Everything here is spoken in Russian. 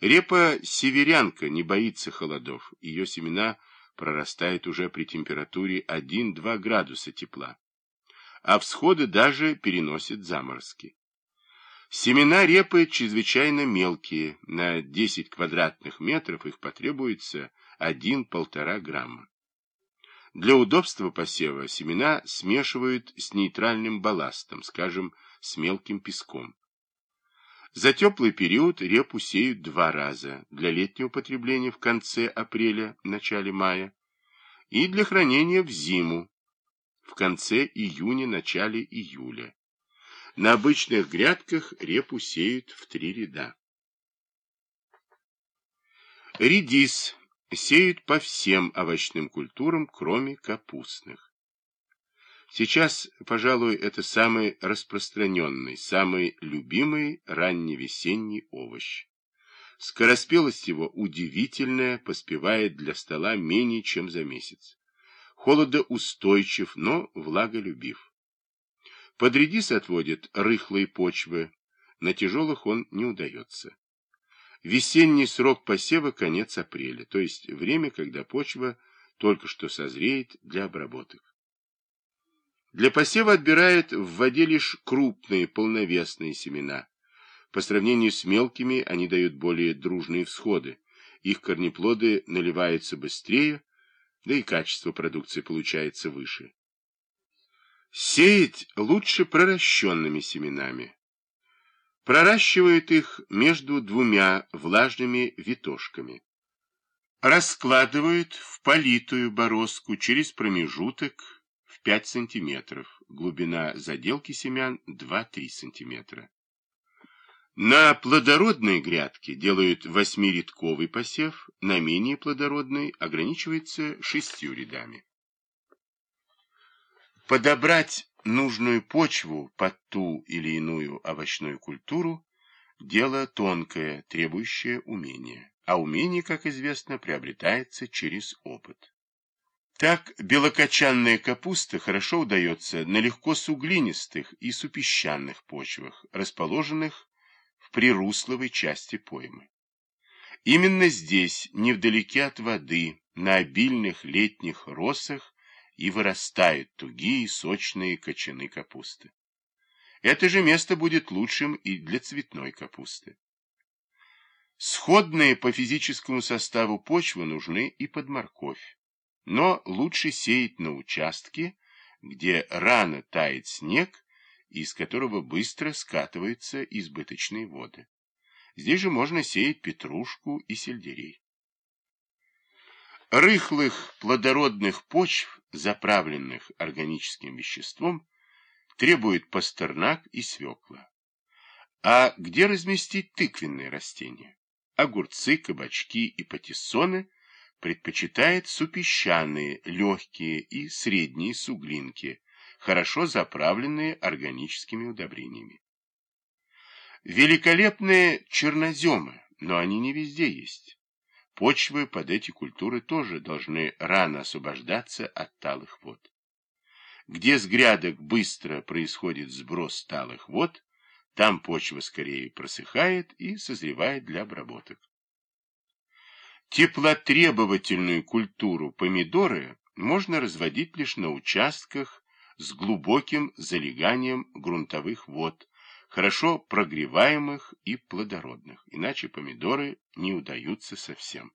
Репа северянка не боится холодов, ее семена прорастают уже при температуре 1-2 градуса тепла, а всходы даже переносят заморозки. Семена репы чрезвычайно мелкие, на 10 квадратных метров их потребуется 1-1,5 грамма. Для удобства посева семена смешивают с нейтральным балластом, скажем, с мелким песком. За теплый период репу сеют два раза, для летнего потребления в конце апреля, начале мая, и для хранения в зиму, в конце июня, начале июля. На обычных грядках репу сеют в три ряда. Редис сеют по всем овощным культурам, кроме капустных. Сейчас, пожалуй, это самый распространенный, самый любимый ранневесенний овощ. Скороспелость его удивительная, поспевает для стола менее чем за месяц. Холодоустойчив, но влаголюбив. Под редис отводят рыхлые почвы, на тяжелых он не удается. Весенний срок посева – конец апреля, то есть время, когда почва только что созреет для обработок. Для посева отбирают в воде лишь крупные полновесные семена. По сравнению с мелкими они дают более дружные всходы. Их корнеплоды наливаются быстрее, да и качество продукции получается выше. Сеять лучше проращенными семенами. Проращивают их между двумя влажными витошками. Раскладывают в политую бороздку через промежуток 5 сантиметров, глубина заделки семян 2-3 сантиметра. На плодородной грядке делают восьмиредковый посев, на менее плодородной ограничивается шестью рядами. Подобрать нужную почву под ту или иную овощную культуру – дело тонкое, требующее умения, а умение, как известно, приобретается через опыт. Так белокочанная капуста хорошо удается на легко суглинистых и супесчаных почвах, расположенных в прирусловой части поймы. Именно здесь, невдалеке от воды, на обильных летних росах и вырастают тугие сочные кочаны капусты. Это же место будет лучшим и для цветной капусты. Сходные по физическому составу почвы нужны и под морковь. Но лучше сеять на участке, где рано тает снег, из которого быстро скатываются избыточные воды. Здесь же можно сеять петрушку и сельдерей. Рыхлых плодородных почв, заправленных органическим веществом, требует пастернак и свекла. А где разместить тыквенные растения? Огурцы, кабачки и патиссоны предпочитает супесчаные, легкие и средние суглинки, хорошо заправленные органическими удобрениями. Великолепные черноземы, но они не везде есть. Почвы под эти культуры тоже должны рано освобождаться от талых вод. Где с грядок быстро происходит сброс талых вод, там почва скорее просыхает и созревает для обработок. Теплотребовательную культуру помидоры можно разводить лишь на участках с глубоким залеганием грунтовых вод, хорошо прогреваемых и плодородных, иначе помидоры не удаются совсем.